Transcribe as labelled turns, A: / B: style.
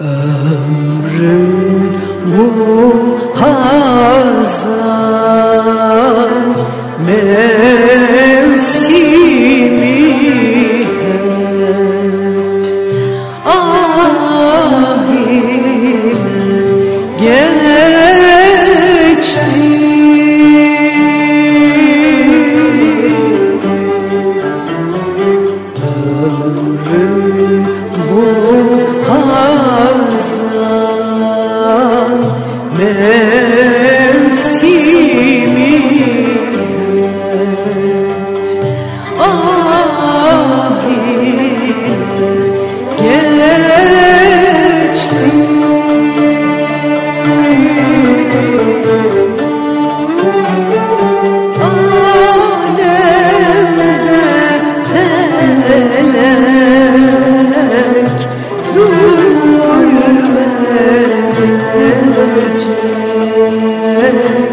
A: Ömrüm muhazzam Amen.